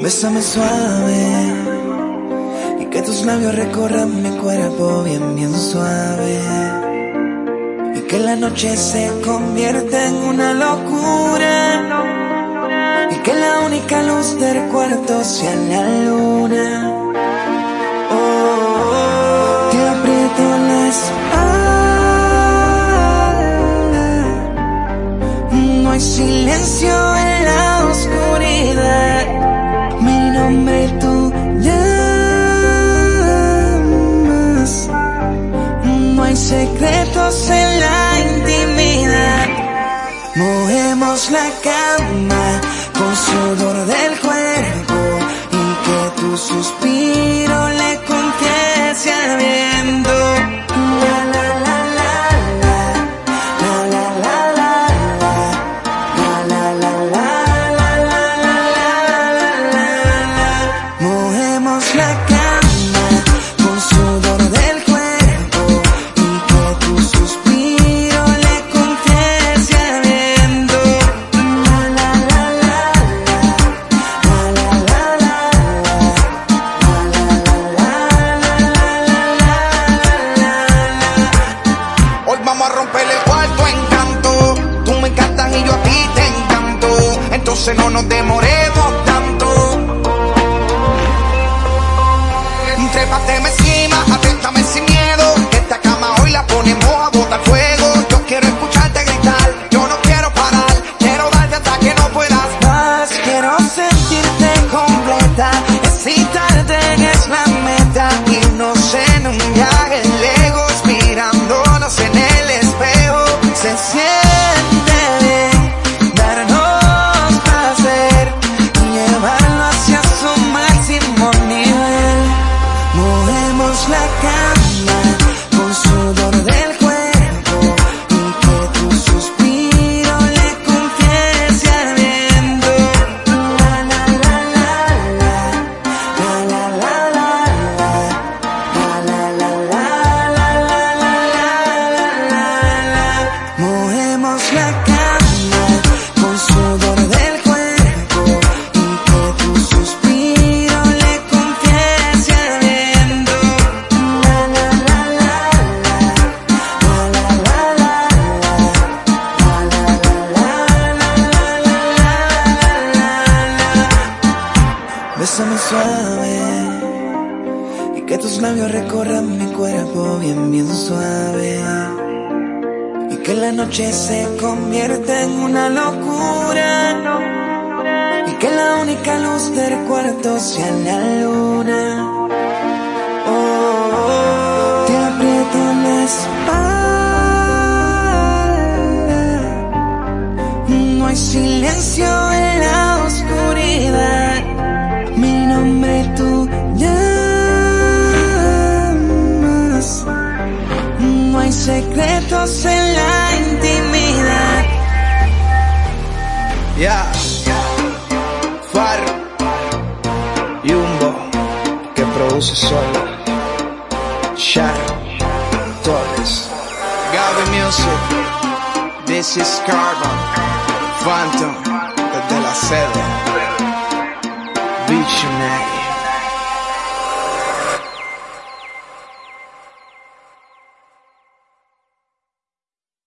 Bésame suave y que tus labios recorran mi cuerpo bien, bien suave. Y que la noche se convierta en una locura. Y que la única luz del cuarto sea la luna. Hay secretos en la intimidad. Movemos la cama con sudor a romper el cuarto encanto. Tú me encantas y yo a ti te encanto. Entonces no nos demoremos tanto. Trépate encima, aténtame sin miedo. Esta cama hoy la ponemos a botar fuego. Yo quiero escucharte gritar. Yo no quiero parar. Quiero darte hasta que no puedas más. Quiero sentirte completa, Yes, yes. Bésame suave y que tus labios recorran mi cuerpo bien, bien suave. Y que la noche se convierta en una locura. Y que la única luz del cuarto sea la luna. Oh, te aprieto la espalda. No hay silencio secretos en la intimidad. Ya. Far. Yumbo. Que produce solo. Shaq. Torres. Gaby Music. This is Carbon. Phantom. Desde la sede. Visionary.